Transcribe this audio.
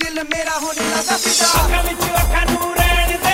ਦਿਲ ਮੇਰਾ ਹੋਣੇ ਲੱਗਾ ਫਿਦਾ ਅੱਖਾਂ ਵਿੱਚ ਅੱਖਾਂ ਨੂੰ ਰਹਿਣ ਦੇ।